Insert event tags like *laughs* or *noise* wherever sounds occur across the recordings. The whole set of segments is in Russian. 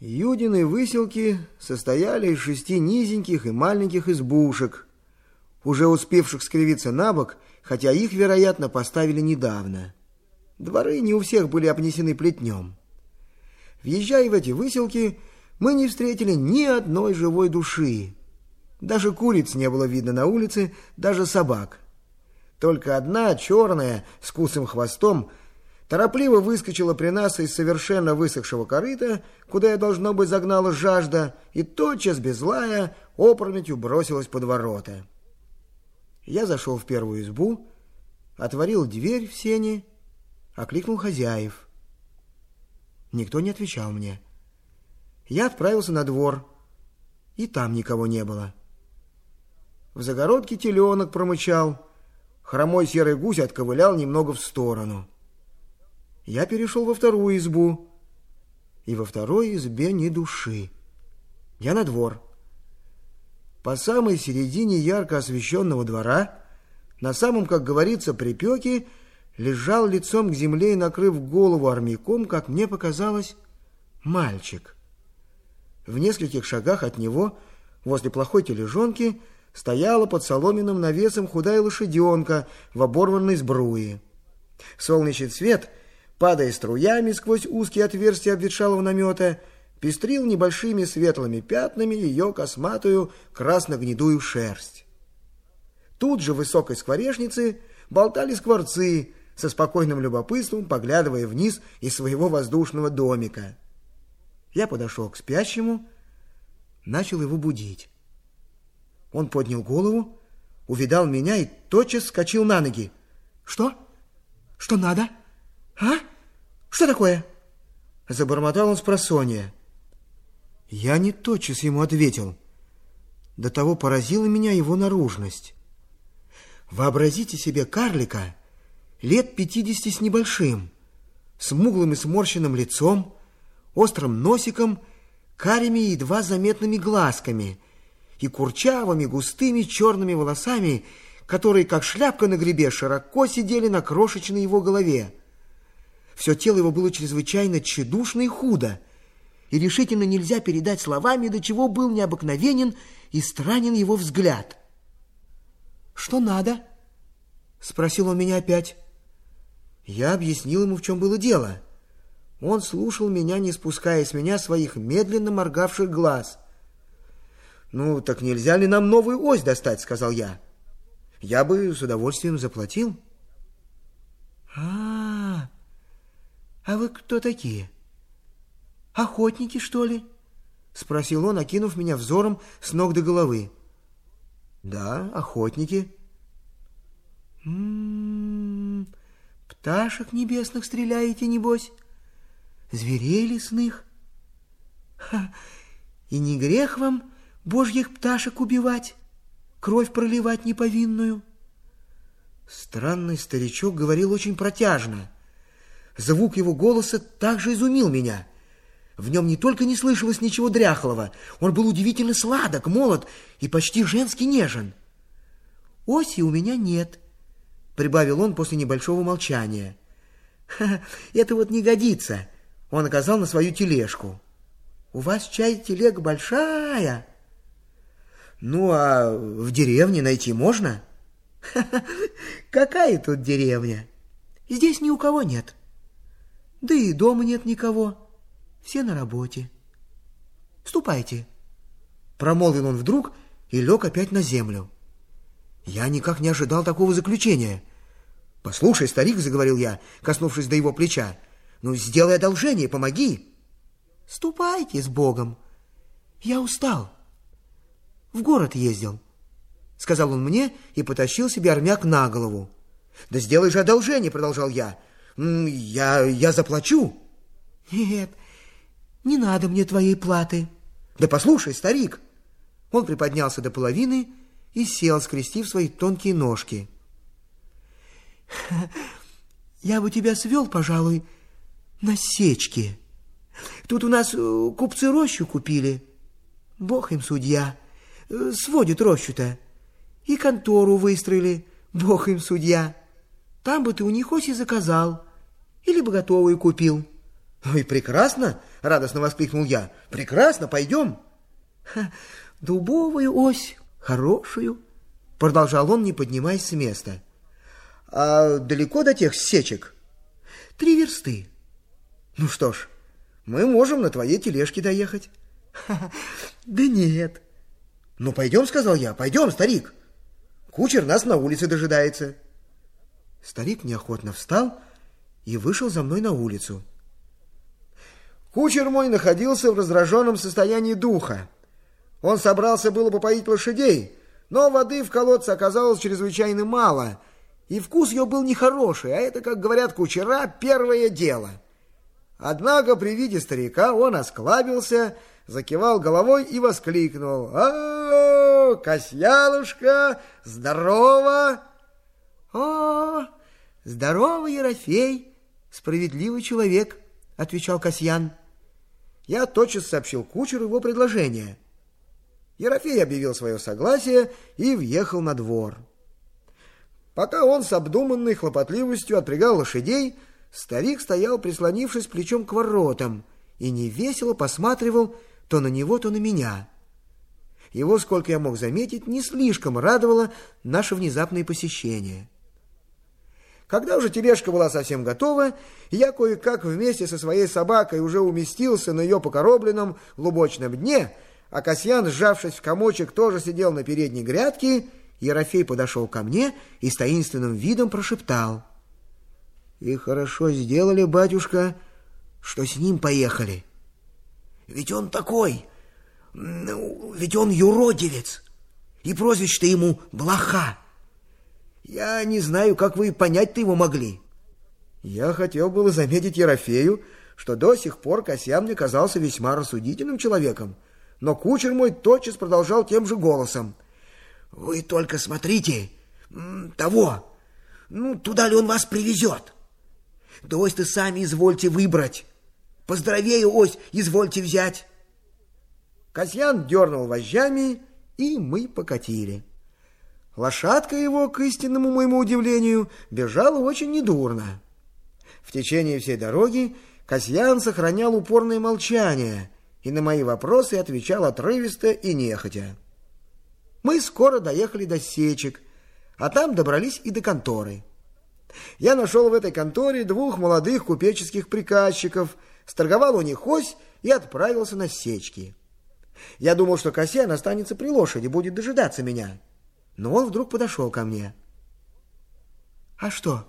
Юдины выселки состояли из шести низеньких и маленьких избушек, уже успевших скривиться на бок, хотя их, вероятно, поставили недавно. Дворы не у всех были обнесены плетнем. Въезжая в эти выселки, мы не встретили ни одной живой души. Даже куриц не было видно на улице, даже собак. Только одна, черная, с кусым хвостом, торопливо выскочила при нас из совершенно высохшего корыта, куда я, должно быть, загнала жажда, и тотчас, без лая, опрометью бросилась под ворота. Я зашел в первую избу, отворил дверь в сене, окликнул хозяев. Никто не отвечал мне. Я отправился на двор, и там никого не было. В загородке теленок промычал, хромой серый гусь отковылял немного в сторону — я перешел во вторую избу, и во второй избе ни души. Я на двор. По самой середине ярко освещенного двора, на самом, как говорится, припеке, лежал лицом к земле и, накрыв голову армяком, как мне показалось, мальчик. В нескольких шагах от него, возле плохой тележонки, стояла под соломенным навесом худая лошаденка в оборванной сбруе. Солнечный свет — падая струями сквозь узкие отверстия обветшалого намета, пестрил небольшими светлыми пятнами ее косматую красно-гнедую шерсть. Тут же в высокой скворечнице болтали скворцы, со спокойным любопытством поглядывая вниз из своего воздушного домика. Я подошел к спящему, начал его будить. Он поднял голову, увидал меня и тотчас вскочил на ноги. «Что? Что надо?» «А? Что такое?» Забормотал он с просонья. Я не тотчас ему ответил. До того поразила меня его наружность. Вообразите себе карлика лет пятидесяти с небольшим, смуглым и сморщенным лицом, острым носиком, карими едва заметными глазками и курчавыми густыми черными волосами, которые, как шляпка на гребе, широко сидели на крошечной его голове. Все тело его было чрезвычайно тщедушно и худо, и решительно нельзя передать словами, до чего был необыкновенен и странен его взгляд. «Что надо?» — спросил он меня опять. Я объяснил ему, в чем было дело. Он слушал меня, не спуская с меня своих медленно моргавших глаз. «Ну, так нельзя ли нам новую ось достать?» — сказал я. «Я бы с удовольствием заплатил». «А-а-а!» «А вы кто такие? Охотники, что ли?» — спросил он, окинув меня взором с ног до головы. «Да, охотники». «М -м -м, пташек небесных стреляете, небось? Зверей лесных? Ха, и не грех вам божьих пташек убивать, кровь проливать неповинную?» Странный старичок говорил очень протяжно — Звук его голоса также изумил меня. В нем не только не слышалось ничего дряхлого, он был удивительно сладок, молод и почти женски нежен. «Оси у меня нет», — прибавил он после небольшого молчания. «Ха, это вот не годится», — он оказал на свою тележку. «У вас чай телега большая». «Ну, а в деревне найти можно?» «Какая тут деревня? Здесь ни у кого нет». Да и дома нет никого. Все на работе. Ступайте. Промолвил он вдруг и лег опять на землю. Я никак не ожидал такого заключения. «Послушай, старик», — заговорил я, коснувшись до его плеча, «ну, сделай одолжение, помоги». «Ступайте с Богом. Я устал. В город ездил», — сказал он мне и потащил себе армяк на голову. «Да сделай же одолжение», — продолжал я, — я, я заплачу. Нет, не надо мне твоей платы. Да послушай, старик. Он приподнялся до половины и сел, скрестив свои тонкие ножки. *laughs* Я бы тебя свел, пожалуй, на сечке. Тут у нас э, купцы рощу купили. Бог им судья. Э, сводит рощу-то. И контору выстроили. Бог им судья. Там бы ты у них оси заказал, или бы готовую купил. «Ну и прекрасно!» — радостно воскликнул я. «Прекрасно, пойдем!» «Дубовую ось, хорошую!» — продолжал он, не поднимаясь с места. «А далеко до тех сечек?» «Три версты». «Ну что ж, мы можем на твоей тележке доехать». «Да нет». «Ну, пойдем», — сказал я, — «пойдем, старик. Кучер нас на улице дожидается». Старик неохотно встал и вышел за мной на улицу. Кучер мой находился в раздраженном состоянии духа. Он собрался было попоить лошадей, но воды в колодце оказалось чрезвычайно мало, и вкус ее был нехороший, а это, как говорят кучера, первое дело. Однако при виде старика он осклабился, закивал головой и воскликнул. «О, Касьянушка, здорово!» «О, здорово, Ерофей, справедливый человек!» — отвечал Касьян. Я тотчас сообщил кучеру его предложение. Ерофей объявил свое согласие и въехал на двор. Пока он с обдуманной хлопотливостью отпрягал лошадей, старик стоял, прислонившись плечом к воротам, и невесело посматривал то на него, то на меня. Его, сколько я мог заметить, не слишком радовало наше внезапное посещение. Когда уже тележка была совсем готова, я кое-как вместе со своей собакой уже уместился на ее покоробленном лубочном дне, а Касьян, сжавшись в комочек, тоже сидел на передней грядке, Ерофей подошел ко мне и с таинственным видом прошептал. «И хорошо сделали, батюшка, что с ним поехали. Ведь он такой, ну, ведь он юродивец, и прозвище-то ему Блоха». Я не знаю, как вы понять-то его могли. Я хотел было заметить Ерофею, что до сих пор Касьян мне казался весьма рассудительным человеком, но кучер мой тотчас продолжал тем же голосом. «Вы только смотрите, того, ну, туда ли он вас привезет? Да ось-то сами извольте выбрать. Поздоровее ось извольте взять». Касьян дернул вожжами, и мы покатили. Лошадка его, к истинному моему удивлению, бежала очень недурно. В течение всей дороги Касьян сохранял упорное молчание и на мои вопросы отвечал отрывисто и нехотя. Мы скоро доехали до сечек, а там добрались и до конторы. Я нашел в этой конторе двух молодых купеческих приказчиков, сторговал у них ось и отправился на сечки. Я думал, что Касьян останется при лошади, будет дожидаться меня но он вдруг подошел ко мне. «А что,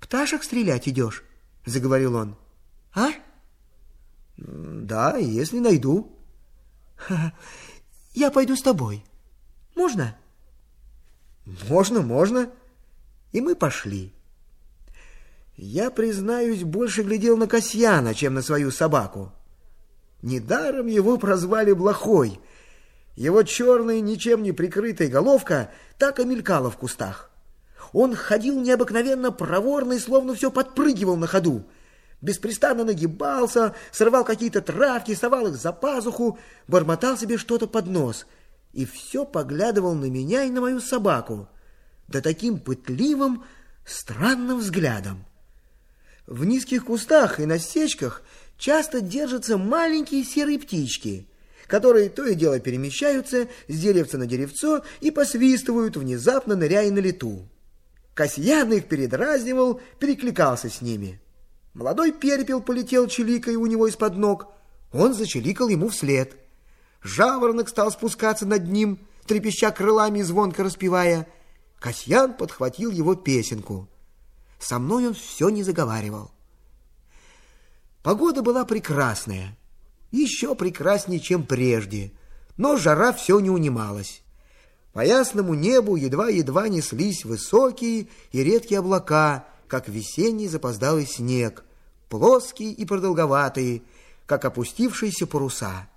пташек стрелять идешь?» — заговорил он. «А?» «Да, если найду». «Я пойду с тобой. Можно?» «Можно, можно». И мы пошли. Я, признаюсь, больше глядел на Касьяна, чем на свою собаку. Недаром его прозвали Блохой — его черная, ничем не прикрытая головка так и мелькала в кустах. Он ходил необыкновенно проворно и словно все подпрыгивал на ходу. Беспрестанно нагибался, срывал какие-то травки, совал их за пазуху, бормотал себе что-то под нос и все поглядывал на меня и на мою собаку, да таким пытливым, странным взглядом. В низких кустах и на сечках часто держатся маленькие серые птички — которые то и дело перемещаются с деревца на деревцо и посвистывают, внезапно ныряя на лету. Касьян их передразнивал, перекликался с ними. Молодой перепел полетел чиликой у него из-под ног. Он зачеликал ему вслед. Жаворонок стал спускаться над ним, трепеща крылами и звонко распевая. Касьян подхватил его песенку. Со мной он все не заговаривал. Погода была прекрасная еще прекраснее, чем прежде, но жара все не унималась. По ясному небу едва-едва неслись высокие и редкие облака, как весенний запоздалый снег, плоские и продолговатые, как опустившиеся паруса.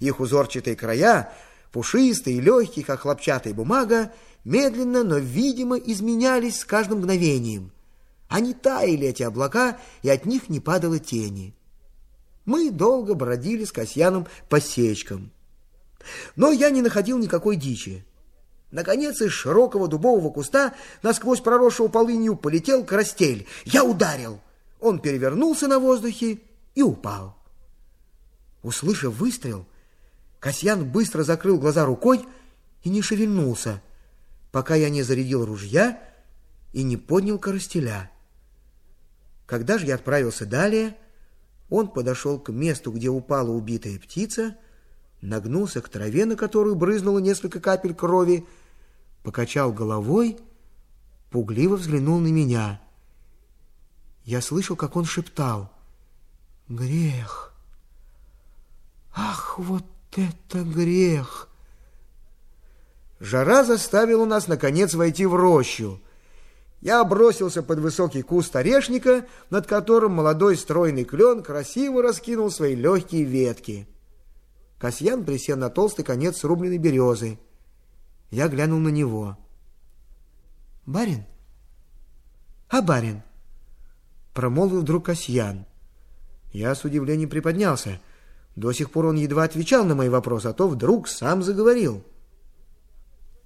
Их узорчатые края, пушистые и легкие, как хлопчатая бумага, медленно, но видимо изменялись с каждым мгновением. Они таяли, эти облака, и от них не падало тени. Мы долго бродили с Касьяном по сечкам. Но я не находил никакой дичи. Наконец из широкого дубового куста, насквозь проросшего полынью, полетел карастель. Я ударил. он перевернулся на воздухе и упал. Услышав выстрел, Касьян быстро закрыл глаза рукой и не шевельнулся, пока я не зарядил ружья и не поднял коростеля. Когда же я отправился далее, он подошел к месту, где упала убитая птица, нагнулся к траве, на которую брызнуло несколько капель крови, покачал головой, пугливо взглянул на меня. Я слышал, как он шептал «Грех! Ах, вот это грех!» Жара заставила нас, наконец, войти в рощу. Я бросился под высокий куст орешника, над которым молодой стройный клен красиво раскинул свои легкие ветки. Касьян присел на толстый конец срубленной березы. Я глянул на него. «Барин? А барин?» Промолвил вдруг Касьян. Я с удивлением приподнялся. До сих пор он едва отвечал на мои вопросы, а то вдруг сам заговорил.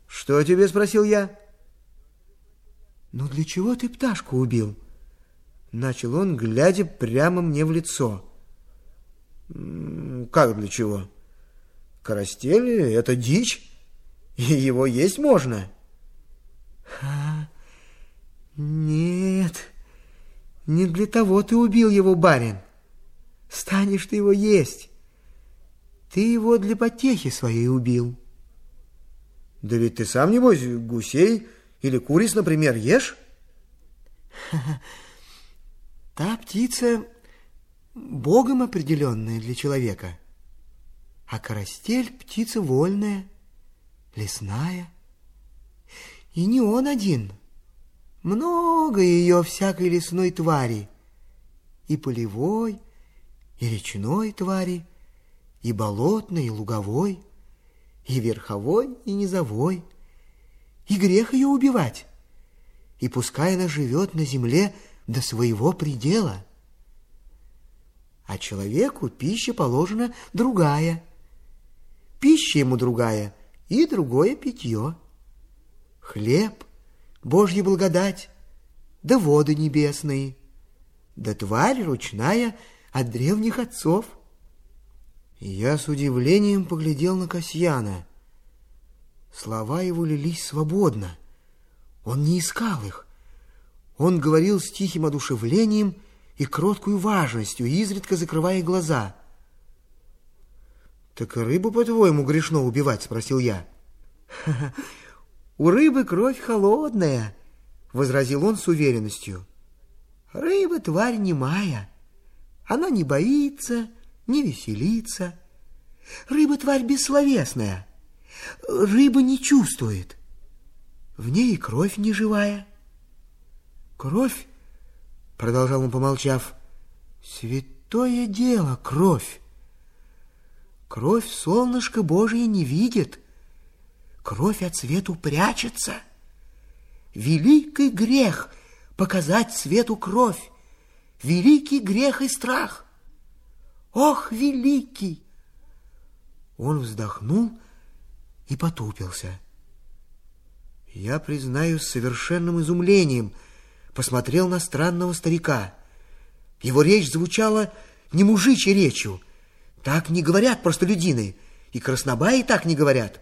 «Что тебе?» — спросил я. «Ну для чего ты пташку убил?» Начал он, глядя прямо мне в лицо. «Как для чего?» Карастель — это дичь, и его есть можно. А, нет, не для того ты убил его, барин. Станешь ты его есть. Ты его для потехи своей убил. Да ведь ты сам, небось, гусей или куриц, например, ешь? *laughs* Та птица богом определенная для человека — а карастель — птица вольная, лесная. И не он один. Много ее всякой лесной твари. И полевой, и речной твари, и болотной, и луговой, и верховой, и низовой. И грех ее убивать. И пускай она живет на земле до своего предела. А человеку пища положена другая — пища ему другая и другое питье. Хлеб, Божья благодать, да воды небесные, да тварь ручная от древних отцов. Я с удивлением поглядел на Касьяна. Слова его лились свободно. Он не искал их. Он говорил с тихим одушевлением и кроткую важностью, изредка закрывая глаза — «Так рыбу, по-твоему, грешно убивать?» — спросил я. «У рыбы кровь холодная», — возразил он с уверенностью. «Рыба тварь немая. Она не боится, не веселится. Рыба тварь бессловесная. Рыба не чувствует. В ней и кровь не живая. Кровь, — продолжал он, помолчав, — святое дело кровь. Кровь солнышко Божие не видит, кровь от свету прячется. Великий грех показать свету кровь, великий грех и страх. Ох, великий! Он вздохнул и потупился. Я, признаюсь, совершенным изумлением посмотрел на странного старика. Его речь звучала не мужичьей речью, так не говорят простолюдины, и краснобаи так не говорят.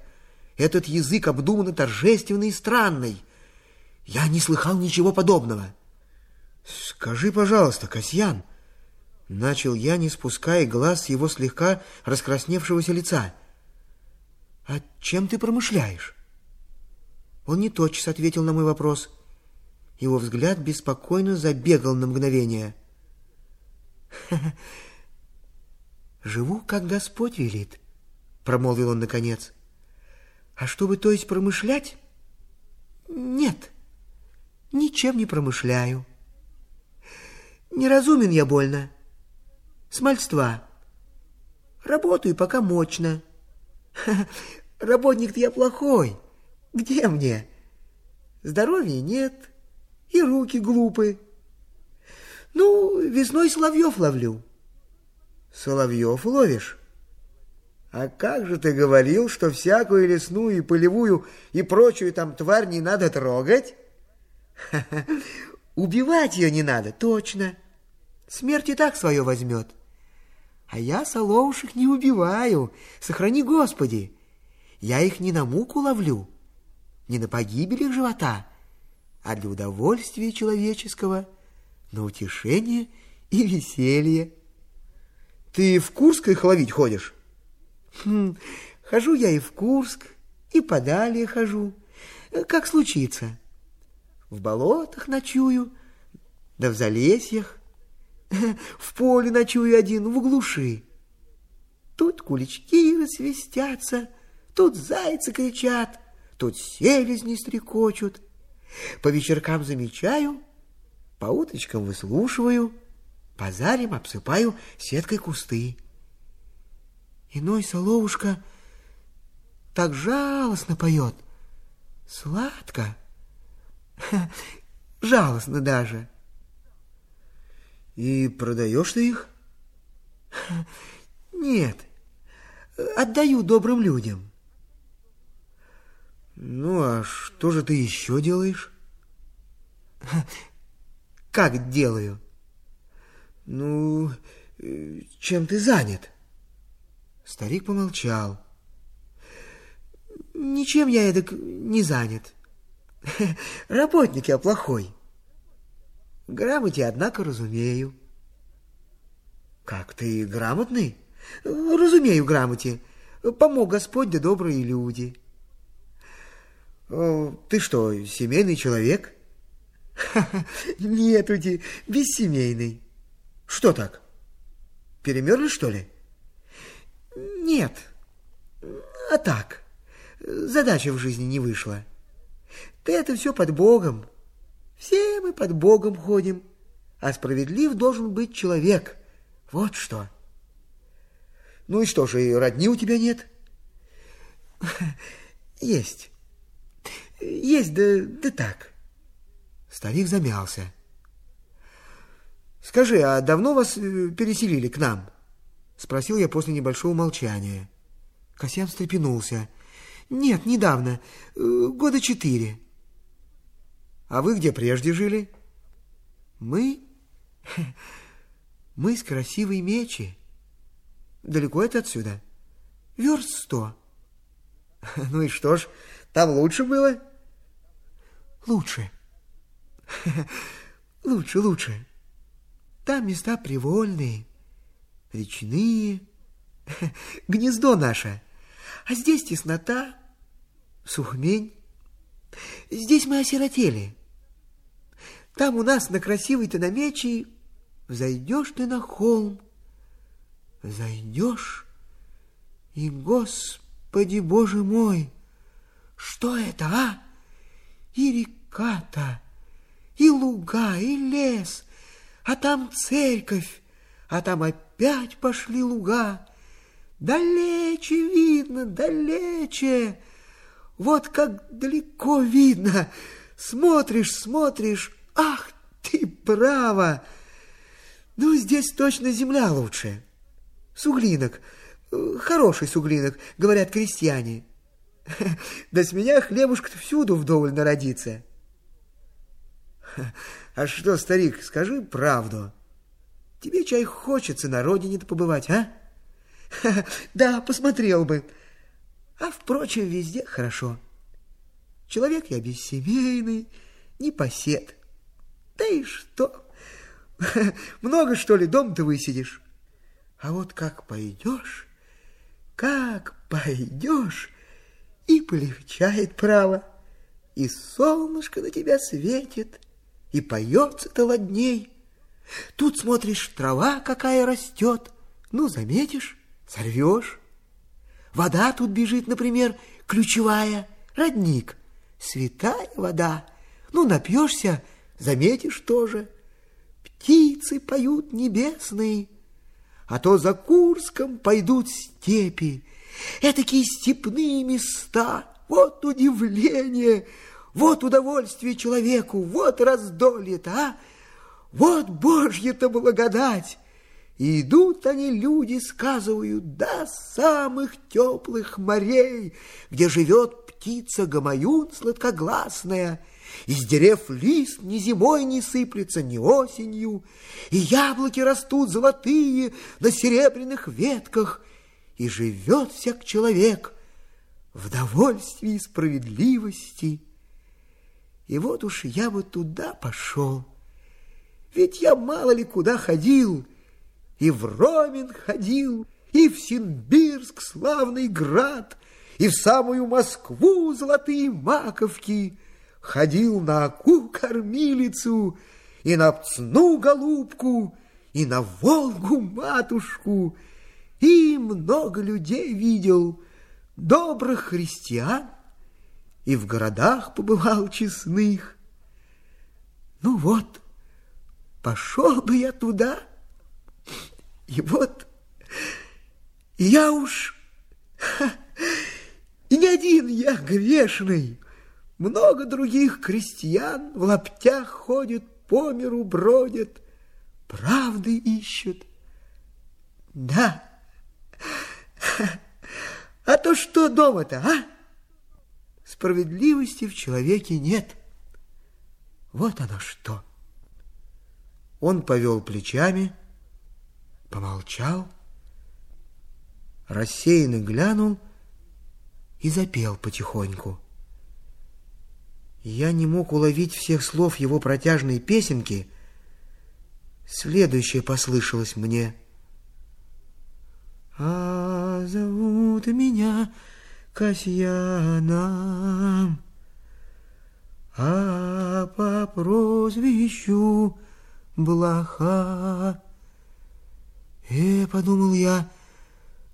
Этот язык обдуманно торжественный и странный. Я не слыхал ничего подобного. Скажи, пожалуйста, Касьян, начал я, не спуская глаз с его слегка раскрасневшегося лица. А чем ты промышляешь? Он не тотчас ответил на мой вопрос. Его взгляд беспокойно забегал на мгновение. Живу, как Господь велит, промолвил он наконец. А чтобы, то есть, промышлять? Нет, ничем не промышляю. Неразумен я больно. Смольства. Работаю пока мощно. *laughs* Работник-то я плохой. Где мне? Здоровья нет, и руки глупы. Ну, весной соловьев ловлю. Соловьев ловишь? А как же ты говорил, что всякую лесную и полевую и прочую там тварь не надо трогать? *laughs* Убивать ее не надо, точно. Смерть и так свое возьмет. А я соловушек не убиваю, сохрани Господи. Я их не на муку ловлю, не на погибель их живота, а для удовольствия человеческого, на утешение и веселье. Ты в Курск их ловить ходишь? Хм, хожу я и в Курск, и подалее хожу, как случится. В болотах ночую, да в залесьях, *laughs* в поле ночую один, в глуши. Тут кулички рассвистятся, тут зайцы кричат, тут селезни стрекочут. По вечеркам замечаю, по уточкам выслушиваю, по зарям обсыпаю сеткой кусты. Иной соловушка так жалостно поет, сладко, *laughs* жалостно даже. И продаешь ты их? Нет, отдаю добрым людям. Ну, а что же ты еще делаешь? Как делаю? Ну, чем ты занят? Старик помолчал. Ничем я эдак не занят. Работник я плохой. Грамоте, однако, разумею. Как ты грамотный? Разумею грамоте. Помог Господь да добрые люди. Ты что, семейный человек? Нет, Уди, бессемейный. Что так? Перемерли, что ли? Нет, а так. Задача в жизни не вышла. Ты это все под Богом. Все мы под Богом ходим, а справедлив должен быть человек. Вот что. Ну и что же, родни у тебя нет? *laughs* Есть. Есть, да, да так. Старик замялся. Скажи, а давно вас э, переселили к нам? Спросил я после небольшого молчания. Касьян встрепенулся. Нет, недавно, э, года четыре. А вы где прежде жили? Мы? *laughs* Мы с красивой мечи. Далеко это отсюда? Верст сто. *laughs* Ну и что ж, там лучше было? Лучше. *laughs* Лучше, лучше. Там места привольные, речные, гнездо наше. А здесь теснота, сухмень. Здесь мы осиротели. Там у нас на красивой-то намечи Взойдешь ты на холм, зайдешь, и, Господи Боже мой, что это, а? И река-то, и луга, и лес, а там церковь, а там опять пошли луга. Далече видно, далече, вот как далеко видно. Смотришь, смотришь, ах ты, право! Ну, здесь точно земля лучше. Суглинок, хороший суглинок, говорят крестьяне. *laughs* Да с меня хлебушка всюду вдоволь народится. *laughs* А что, старик, скажи правду. Тебе чай хочется на родине-то побывать, а? *laughs* Да, посмотрел бы. А, впрочем, везде хорошо. Человек я бессемейный, не посед. Да и что? *laughs* Много, что ли, дом-то высидишь? А вот как пойдешь, как пойдешь, и полегчает право, и солнышко на тебя светит, и поется-то ладней. Тут смотришь, трава какая растет, ну, заметишь, сорвешь. Вода тут бежит, например, ключевая, родник, святая вода. Ну, напьешься, заметишь тоже. Птицы поют небесные, а то за Курском пойдут степи. Этакие степные места, вот удивление, вот удовольствие человеку, вот раздолье-то, а? Вот Божья-то благодать! И идут они, люди, сказывают, до самых теплых морей, где живет птица Гамаюн сладкогласная, Из дерев лист ни зимой не сыплется, ни осенью, И яблоки растут золотые на серебряных ветках, И живет всяк человек в довольстве и справедливости. И вот уж я бы туда пошел, ведь я мало ли куда ходил, И в Ромин ходил, и в Синбирск, славный град, И в самую Москву золотые маковки, Ходил на Аку кормилицу, И на Пцну голубку, И на Волгу матушку, И много людей видел, добрых христиан, И в городах побывал честных. Ну вот, пошел бы я туда, и вот я уж... И не один я грешный. Много других крестьян в лаптях ходят, по миру бродят, правды ищут. Да. А то что дома-то, а? Справедливости в человеке нет. Вот оно что. Он повел плечами, помолчал, рассеянно глянул и запел потихоньку. Я не мог уловить всех слов его протяжной песенки. Следующее послышалось мне. А зовут меня Касьяном, а по прозвищу Блоха. И подумал я,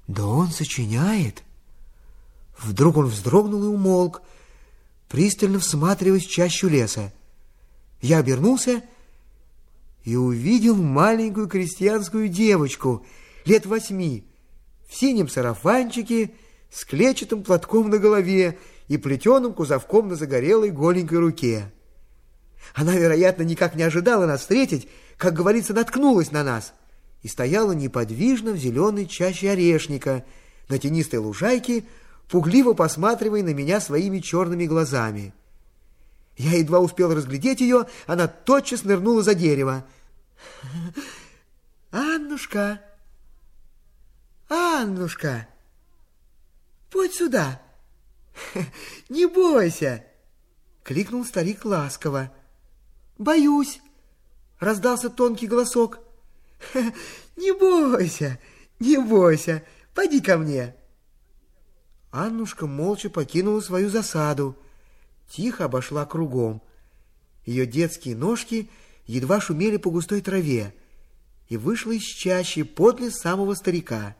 да он сочиняет. Вдруг он вздрогнул и умолк, пристально всматриваясь в чащу леса. Я обернулся и увидел маленькую крестьянскую девочку лет восьми в синем сарафанчике с клетчатым платком на голове и плетеным кузовком на загорелой голенькой руке. Она, вероятно, никак не ожидала нас встретить, как говорится, наткнулась на нас — и стояла неподвижно в зеленой чаще орешника, на тенистой лужайке, пугливо посматривая на меня своими черными глазами. Я едва успел разглядеть ее, она тотчас нырнула за дерево. *laughs* «Аннушка! Аннушка! Будь сюда! *laughs* Не бойся!» — кликнул старик ласково. «Боюсь!» — раздался тонкий голосок. *laughs* Не бойся, не бойся, пойди ко мне. Аннушка молча покинула свою засаду, тихо обошла кругом. Ее детские ножки едва шумели по густой траве и вышла из чащи подле самого старика.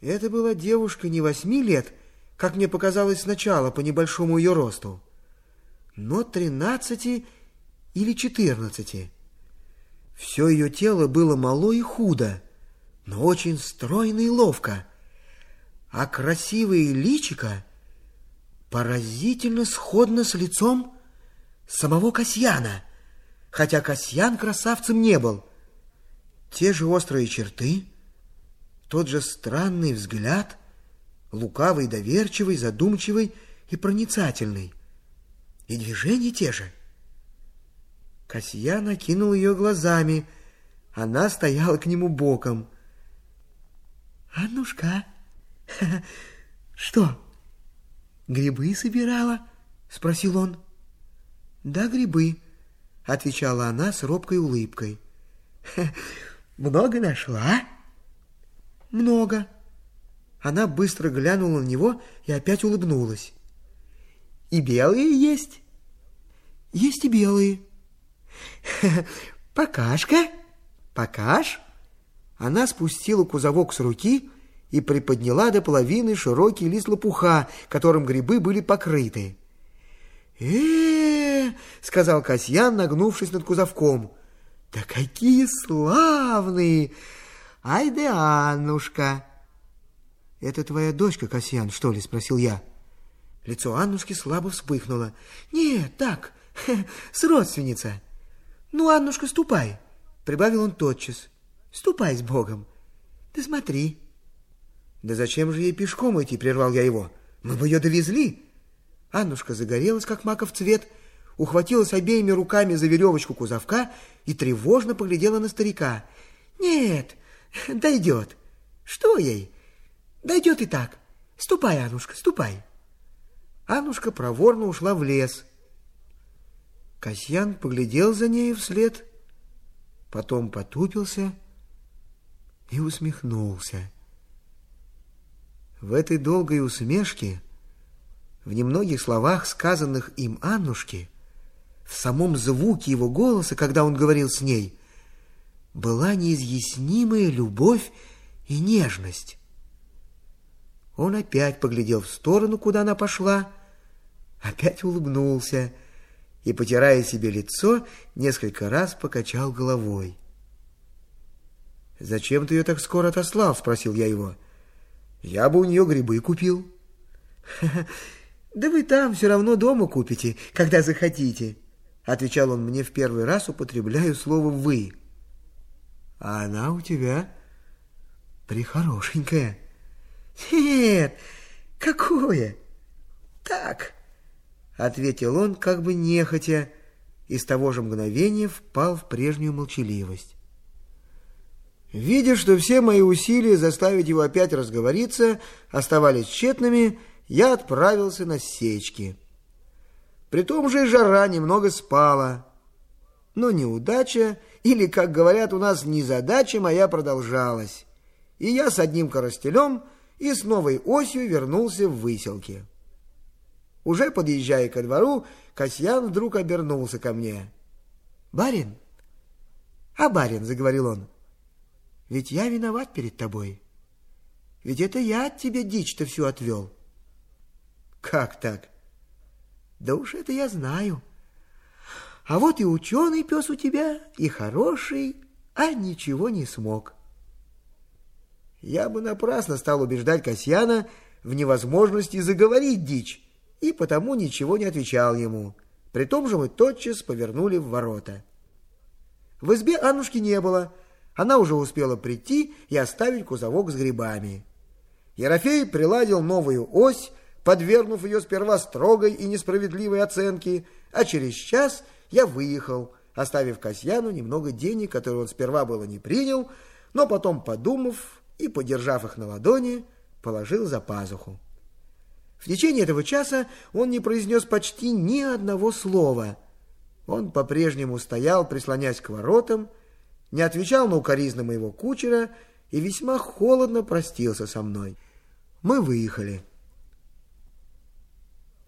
Это была девушка не восьми лет, как мне показалось сначала по небольшому ее росту, но тринадцати или четырнадцати. Все ее тело было мало и худо, но очень стройно и ловко, а красивое личико поразительно сходно с лицом самого Касьяна, хотя Касьян красавцем не был. Те же острые черты, тот же странный взгляд, лукавый, доверчивый, задумчивый и проницательный, и движения те же — Касьян окинул ее глазами. Она стояла к нему боком. «Аннушка, *laughs* что, грибы собирала?» — спросил он. «Да, грибы», — отвечала она с робкой улыбкой. *laughs* «Много нашла?» «Много». Она быстро глянула на него и опять улыбнулась. «И белые есть?» «Есть и белые». *laughs* «Покашка? Покаж?» Она спустила кузовок с руки и приподняла до половины широкий лист лопуха, которым грибы были покрыты. э, сказал Касьян, нагнувшись над кузовком. «Да какие славные! Ай да Аннушка!» «Это твоя дочка, Касьян, что ли?» — спросил я. Лицо Аннушки слабо вспыхнуло. «Нет, так, *laughs* с родственница». «Ну, Аннушка, ступай!» — прибавил он тотчас. «Ступай с Богом! Ты смотри!» «Да зачем же ей пешком идти?» — прервал я его. «Мы бы ее довезли!» Аннушка загорелась, как маков цвет, ухватилась обеими руками за веревочку кузовка и тревожно поглядела на старика. «Нет, дойдет. Что ей? Дойдет и так. Ступай, Анушка, ступай». Анушка проворно ушла в лес. Касьян поглядел за нею вслед, потом потупился и усмехнулся. В этой долгой усмешке, в немногих словах, сказанных им Аннушке, в самом звуке его голоса, когда он говорил с ней, была неизъяснимая любовь и нежность. Он опять поглядел в сторону, куда она пошла, опять улыбнулся и, потирая себе лицо, несколько раз покачал головой. «Зачем ты ее так скоро отослал?» — спросил я его. Я бы у нее грибы купил. Да вы там все равно дома купите, когда захотите, отвечал он мне в первый раз, употребляю слово «вы». А она у тебя прихорошенькая. Нет, какое? Так, ответил он, как бы нехотя, и с того же мгновения впал в прежнюю молчаливость. Видя, что все мои усилия заставить его опять разговориться оставались тщетными, я отправился на сечки. При том же и жара немного спала. Но неудача, или, как говорят у нас, незадача моя продолжалась. И я с одним коростелем и с новой осью вернулся в выселки. Уже подъезжая ко двору, Касьян вдруг обернулся ко мне. «Барин?» «А барин», — заговорил он, — ведь я виноват перед тобой. Ведь это я от тебя дичь-то всю отвел. Как так? Да уж это я знаю. А вот и ученый пес у тебя, и хороший, а ничего не смог. Я бы напрасно стал убеждать Касьяна в невозможности заговорить дичь, и потому ничего не отвечал ему. При том же мы тотчас повернули в ворота. В избе Аннушки не было, она уже успела прийти и оставить кузовок с грибами. Ерофей приладил новую ось, подвергнув ее сперва строгой и несправедливой оценке, а через час я выехал, оставив Касьяну немного денег, которые он сперва было не принял, но потом, подумав и подержав их на ладони, положил за пазуху. В течение этого часа он не произнес почти ни одного слова. Он по-прежнему стоял, прислонясь к воротам, не отвечал на укоризны моего кучера и весьма холодно простился со мной. Мы выехали.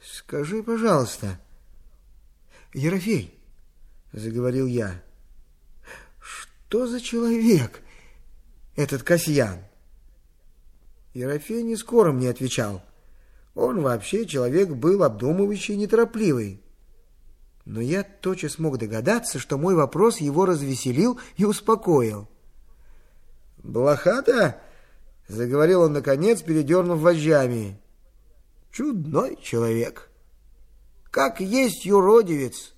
«Скажи, пожалуйста, Ерофей, — заговорил я, — что за человек этот Касьян?» Ерофей не скоро мне отвечал. Он вообще человек был обдумывающий и неторопливый. Но я тотчас мог догадаться, что мой вопрос его развеселил и успокоил. «Блохата?» — заговорил он, наконец, передернув вожжами. «Чудной человек. Как есть юродивец.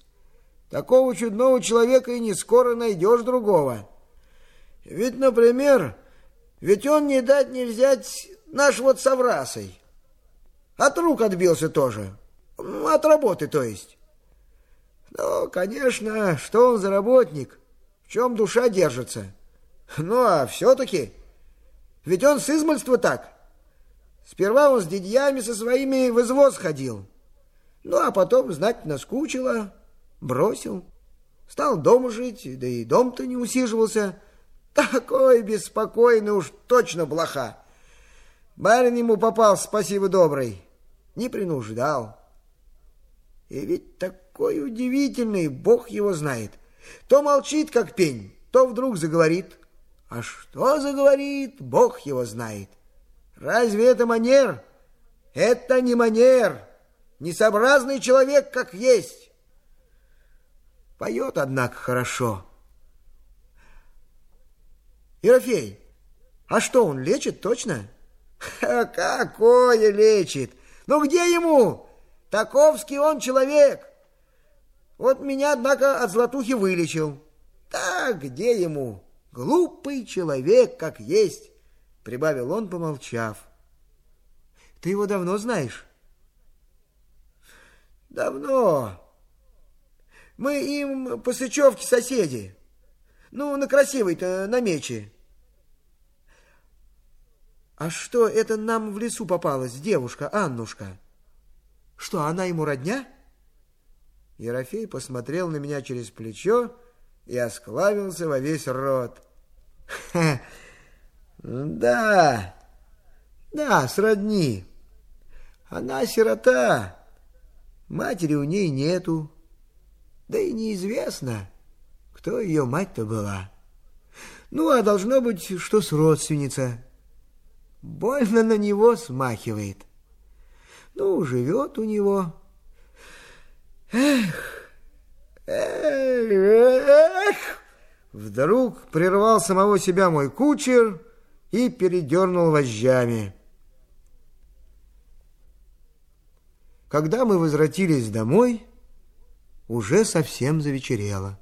Такого чудного человека и не скоро найдешь другого. Ведь, например, ведь он не дать не взять наш вот с. От рук отбился тоже. От работы, то есть». Ну, конечно, что он за работник? В чем душа держится? Ну, а все-таки... Ведь он с измольства так. Сперва он с дядьями со своими в извоз ходил. Ну, а потом, знать, наскучило, бросил. Стал дома жить, да и дом-то не усиживался. Такой беспокойный уж точно блоха. Барин ему попал, спасибо добрый, не принуждал. И ведь такой удивительный, бог его знает. То молчит, как пень, то вдруг заговорит. А что заговорит, бог его знает. Разве это манер? Это не манер. Несообразный человек, как есть. Поет, однако, хорошо. Ерофей, а что, он лечит точно? *laughs* Какое лечит? Ну где ему? Таковский он человек. Вот меня, однако, от златухи вылечил. Так где ему? Глупый человек, как есть, прибавил он, помолчав. Ты его давно знаешь? Давно. Мы им по Сычевке соседи. Ну, на красивой-то, на мече. А что это нам в лесу попалась девушка, Аннушка? Что, она ему родня? Ерофей посмотрел на меня через плечо и осклавился во весь рот. Ха, *laughs* да, да, сродни. Она сирота, матери у ней нету. Да и неизвестно, кто ее мать-то была. Ну, а должно быть, что с родственница. Больно на него смахивает. Ну, живет у него. Эх, эх, эх. Вдруг прервал самого себя мой кучер и передернул вожжами. Когда мы возвратились домой, уже совсем завечерело.